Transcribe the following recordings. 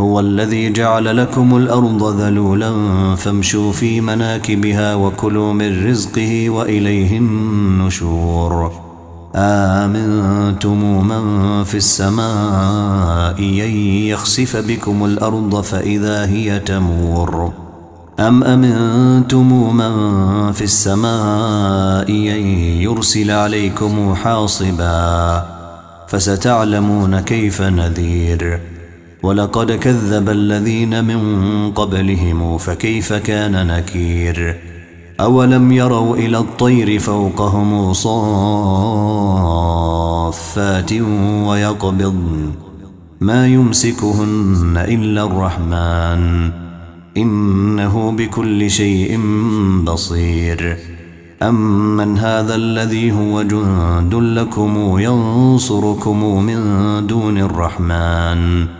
هو الذي جعل لكم الأرض ذلولا فامشوا في مناكبها وكلوا من رزقه وإليه النشور. آمنتم من في السماء أن يخسف بكم الأرض فإذا هي تمور. أم أمنتم من في السماء أن يرسل عليكم حاصبا فستعلمون كيف نذير. ولقد كذب الذين من قبلهم فكيف كان نكير؟ أولم يروا إلى الطير فوقهم صافات ويقبض؟ ما يمسكهن إلا الرحمن. إنه بكل شيء بصير. أمن هذا الذي هو جند لكم ينصركم من دون الرحمن.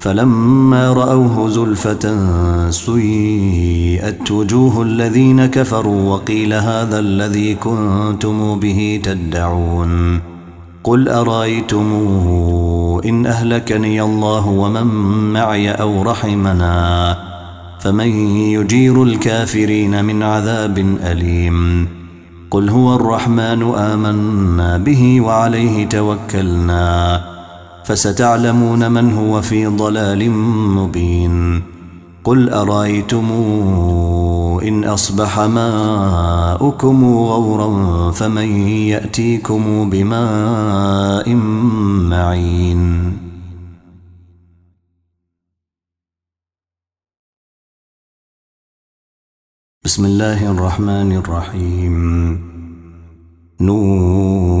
فلما رأوه زلفة سيئت وجوه الذين كفروا وقيل هذا الذي كنتم به تدعون. قل أرأيتم إن أهلكني الله ومن معي أو رحمنا فمن يجير الكافرين من عذاب أليم. قل هو الرحمن آمنا به وعليه توكلنا. فستعلمون من هو في ضلال مبين. قل أرأيتم إن أصبح ماؤكم غورا فمن يأتيكم بماء معين. بسم الله الرحمن الرحيم. نون.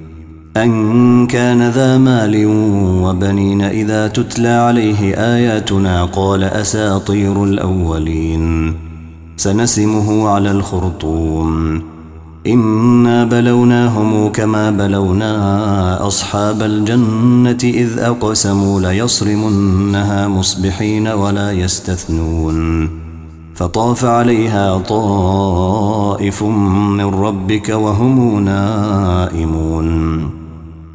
أن كان ذا مال وبنين إذا تتلى عليه آياتنا قال أساطير الأولين. سنسمه على الخرطوم. إنا بلوناهم كما بلونا أصحاب الجنة إذ أقسموا ليصرمنها مصبحين ولا يستثنون. فطاف عليها طائف من ربك وهم نائمون.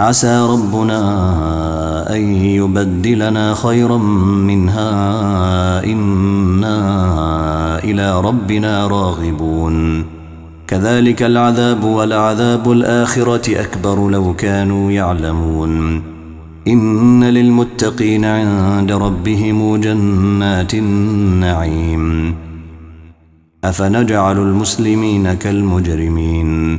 عسى ربنا أن يبدلنا خيرا منها. إنا إلى ربنا راغبون. كذلك العذاب والعذاب الآخرة أكبر لو كانوا يعلمون. إن للمتقين عند ربهم جنات النعيم. أفنجعل المسلمين كالمجرمين.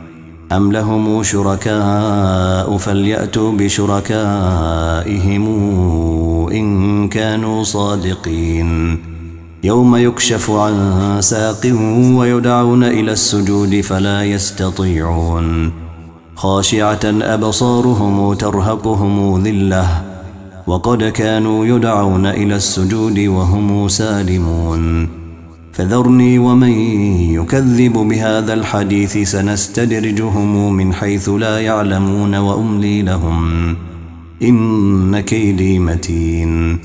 أم لهم شركاء فليأتوا بشركائهم إن كانوا صادقين. يوم يكشف عن ساق ويدعون إلى السجود فلا يستطيعون. خاشعة أبصارهم ترهقهم ذلة. وقد كانوا يدعون إلى السجود وهم سالمون. فذرني ومن يكذب بهذا الحديث سنستدرجهم من حيث لا يعلمون وأملي لهم. إن كيدي متين.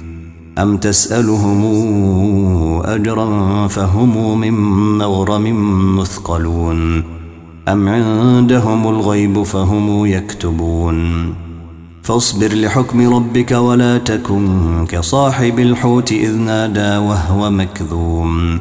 أم تسألهم أجرا فهم من مغرم مثقلون. أم عندهم الغيب فهم يكتبون. فاصبر لحكم ربك ولا تكن كصاحب الحوت إذ نادى وهو مكذوم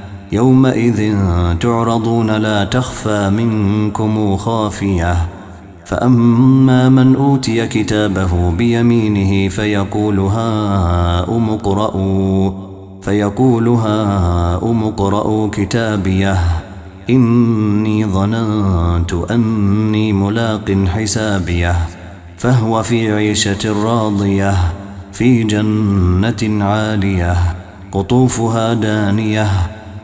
يومئذ تعرضون لا تخفى منكم خافية. فأما من أوتي كتابه بيمينه فيقول هاؤم اقرءوا فيقول هاؤم اقرءوا كتابيه. إني ظننت أني ملاق حسابيه. فهو في عيشة راضية في جنة عالية قطوفها دانية.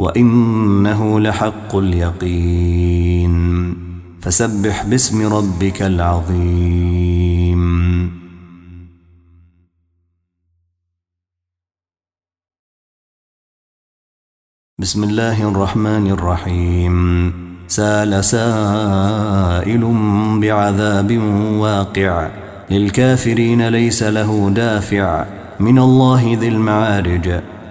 وإنه لحق اليقين. فسبح باسم ربك العظيم. بسم الله الرحمن الرحيم. سال سائل بعذاب واقع. للكافرين ليس له دافع. من الله ذي المعارج.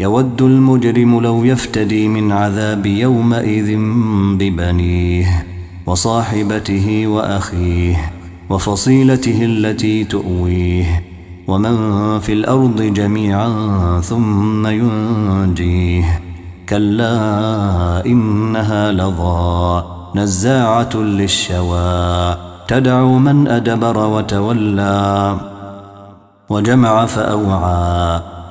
يود المجرم لو يفتدي من عذاب يومئذ ببنيه وصاحبته وأخيه وفصيلته التي تؤويه ومن في الأرض جميعا ثم ينجيه كلا إنها لظى نزاعة للشوى تدعو من أدبر وتولى وجمع فأوعى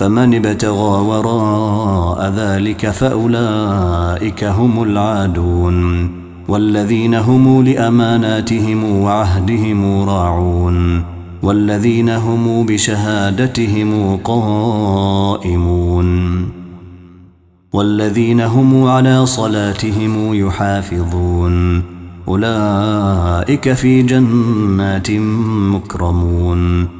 فمن ابتغى وراء ذلك فأولئك هم العادون والذين هم لأماناتهم وعهدهم راعون والذين هم بشهادتهم قائمون والذين هم على صلاتهم يحافظون أولئك في جنات مكرمون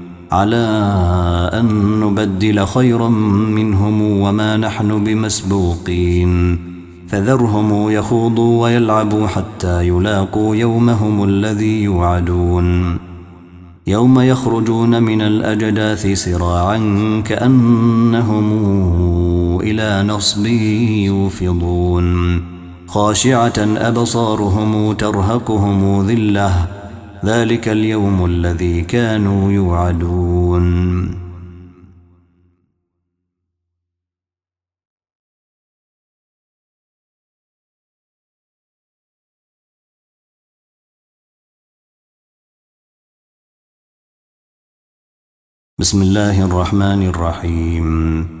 على أن نبدل خيرا منهم وما نحن بمسبوقين. فذرهم يخوضوا ويلعبوا حتى يلاقوا يومهم الذي يوعدون. يوم يخرجون من الأجداث سراعا كأنهم إلى نصب يوفضون. خاشعة أبصارهم ترهقهم ذلة. ذلك اليوم الذي كانوا يوعدون. بسم الله الرحمن الرحيم.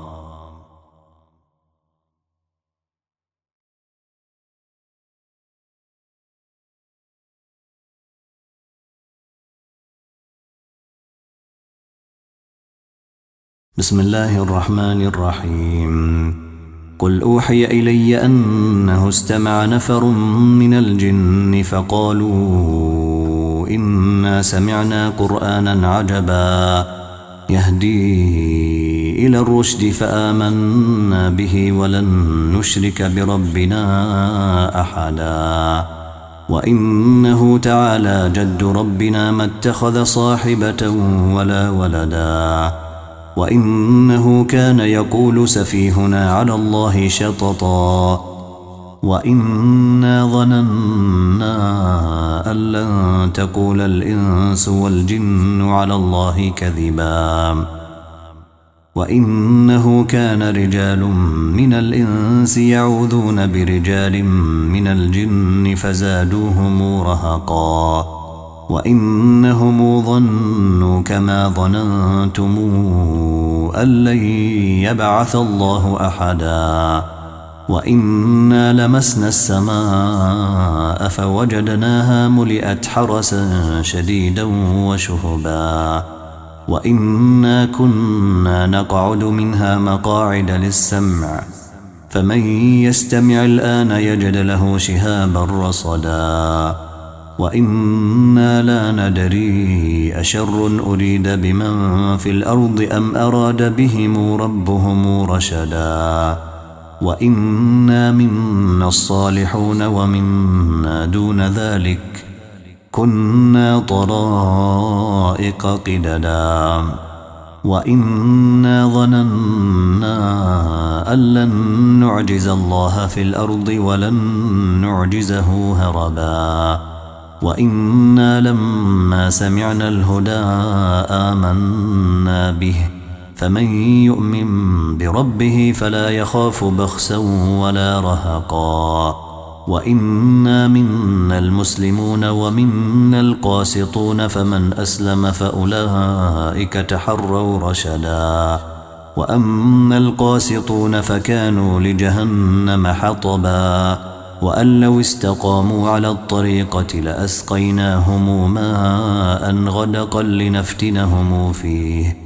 بسم الله الرحمن الرحيم قل أوحي إلي أنه استمع نفر من الجن فقالوا إنا سمعنا قرآنا عجبا يهدي إلى الرشد فآمنا به ولن نشرك بربنا أحدا وإنه تعالى جد ربنا ما اتخذ صاحبة ولا ولدا وإنه كان يقول سفيهنا على الله شططا. وإنا ظننا أن لن تقول الإنس والجن على الله كذبا. وإنه كان رجال من الإنس يعوذون برجال من الجن فزادوهم رهقا. وإنهم ظنوا كما ظننتم أن لن يبعث الله أحدا. وإنا لمسنا السماء فوجدناها ملئت حرسا شديدا وشهبا. وإنا كنا نقعد منها مقاعد للسمع فمن يستمع الآن يجد له شهابا رصدا. وإنا لا ندري أشر أريد بمن في الأرض أم أراد بهم ربهم رشدا وإنا منا الصالحون ومنا دون ذلك كنا طرائق قددا وإنا ظننا أن لن نعجز الله في الأرض ولن نعجزه هربا وإنا لما سمعنا الهدى آمنا به فمن يؤمن بربه فلا يخاف بخسا ولا رهقا وإنا منا المسلمون ومنا القاسطون فمن أسلم فأولئك تحروا رشدا وأما القاسطون فكانوا لجهنم حطبا وأن لو استقاموا على الطريقة لأسقيناهم ماء غدقا لنفتنهم فيه.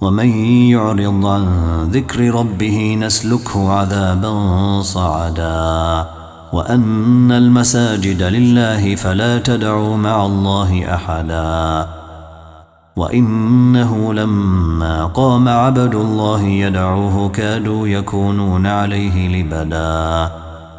ومن يعرض عن ذكر ربه نسلكه عذابا صعدا. وأن المساجد لله فلا تدعوا مع الله أحدا. وإنه لما قام عبد الله يدعوه كادوا يكونون عليه لبدا.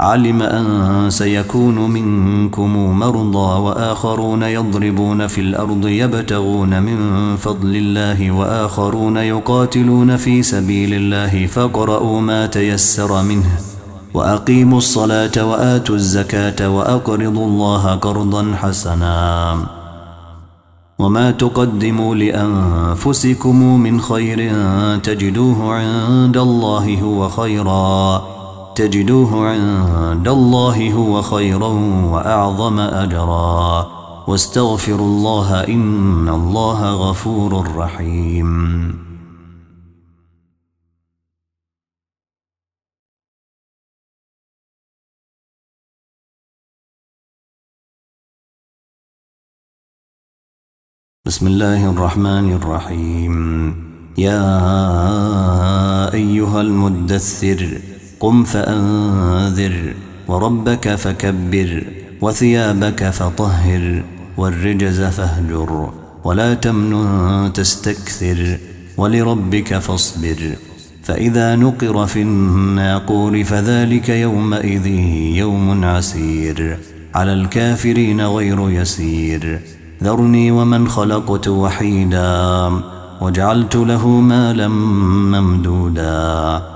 علم أن سيكون منكم مرضى وآخرون يضربون في الأرض يبتغون من فضل الله وآخرون يقاتلون في سبيل الله فقرأوا ما تيسر منه وأقيموا الصلاة وآتوا الزكاة وأقرضوا الله قرضا حسنا وما تقدموا لأنفسكم من خير تجدوه عند الله هو خيراً تجدوه عند الله هو خيرا وأعظم أجرا. واستغفروا الله إن الله غفور رحيم. بسم الله الرحمن الرحيم يا أيها المدثر قم فأنذر وربك فكبر وثيابك فطهر والرجز فاهجر ولا تمنن تستكثر ولربك فاصبر فإذا نقر في الناقور فذلك يومئذ يوم عسير على الكافرين غير يسير ذرني ومن خلقت وحيدا وجعلت له مالا ممدودا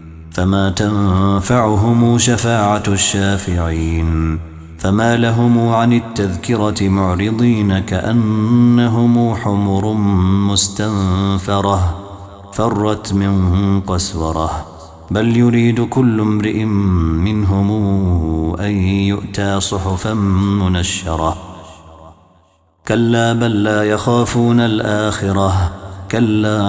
فما تنفعهم شفاعة الشافعين فما لهم عن التذكرة معرضين كأنهم حمر مستنفرة فرت من قسورة. بل يريد كل امرئ منهم أن يؤتى صحفا منشرة. كلا بل لا يخافون الآخرة كلا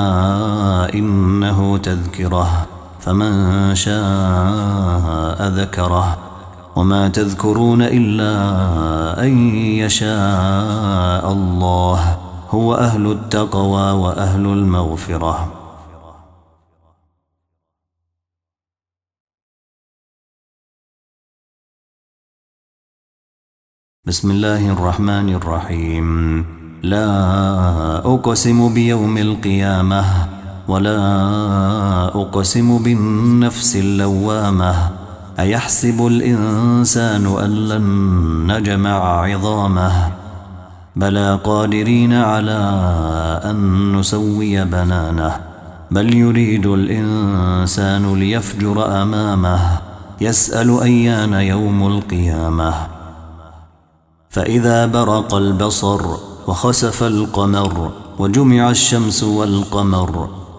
إنه تذكرة. فمن شاء ذكره وما تذكرون إلا أن يشاء الله هو أهل التقوى وأهل المغفرة. بسم الله الرحمن الرحيم. لا أقسم بيوم القيامة ولا أقسم بالنفس اللوامة. أيحسب الإنسان أن لن نجمع عظامه؟ بلى قادرين على أن نسوي بنانه. بل يريد الإنسان ليفجر أمامه. يسأل أيان يوم القيامة. فإذا برق البصر وخسف القمر وجمع الشمس والقمر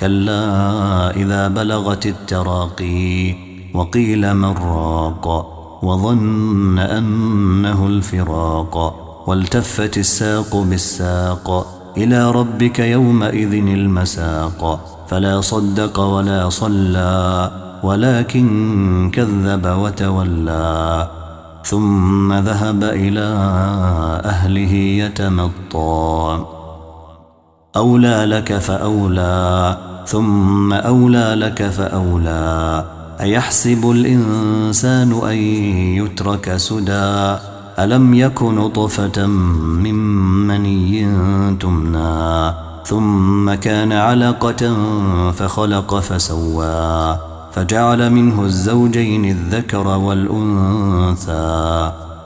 كلا إذا بلغت التراقي وقيل من راق وظن أنه الفراق والتفت الساق بالساق إلى ربك يومئذ المساق فلا صدق ولا صلى ولكن كذب وتولى ثم ذهب إلى أهله يتمطى أولى لك فأولى ثم أولى لك فأولى. أيحسب الإنسان أن يترك سدى؟ ألم يكن طفة من مني تمنى؟ ثم كان علقة فخلق فسوى. فجعل منه الزوجين الذكر والأنثى.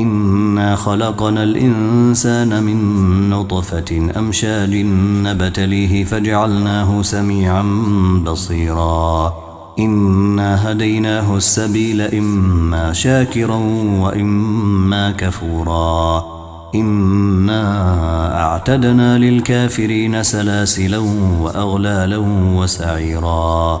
إنا خلقنا الإنسان من نطفة أمشاج نبتليه فجعلناه سميعا بصيرا إنا هديناه السبيل إما شاكرا وإما كفورا إنا أعتدنا للكافرين سلاسلا وأغلالا وسعيرا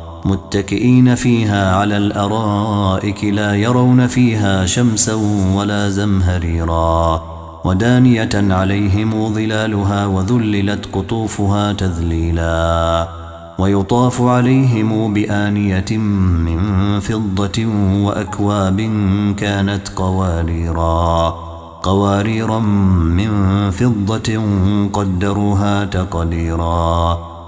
متكئين فيها على الأرائك لا يرون فيها شمسا ولا زمهريرا ودانية عليهم ظلالها وذللت قطوفها تذليلا ويطاف عليهم بآنية من فضة وأكواب كانت قواريرا قواريرا من فضة قدروها تقديرا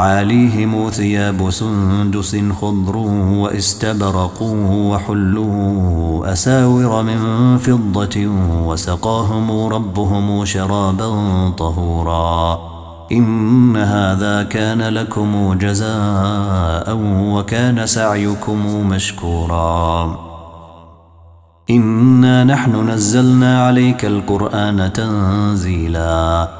عاليهم ثياب سندس خضر واستبرقوا وحلوا أساور من فضة وسقاهم ربهم شرابا طهورا إن هذا كان لكم جزاء وكان سعيكم مشكورا إنا نحن نزلنا عليك القرآن تنزيلاً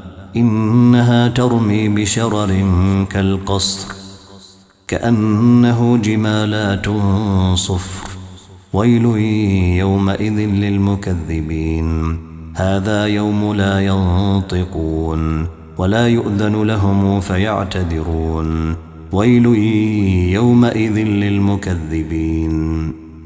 إنها ترمي بشرر كالقصر كأنه جمالات صفر. ويل يومئذ للمكذبين هذا يوم لا ينطقون ولا يؤذن لهم فيعتذرون. ويل يومئذ للمكذبين.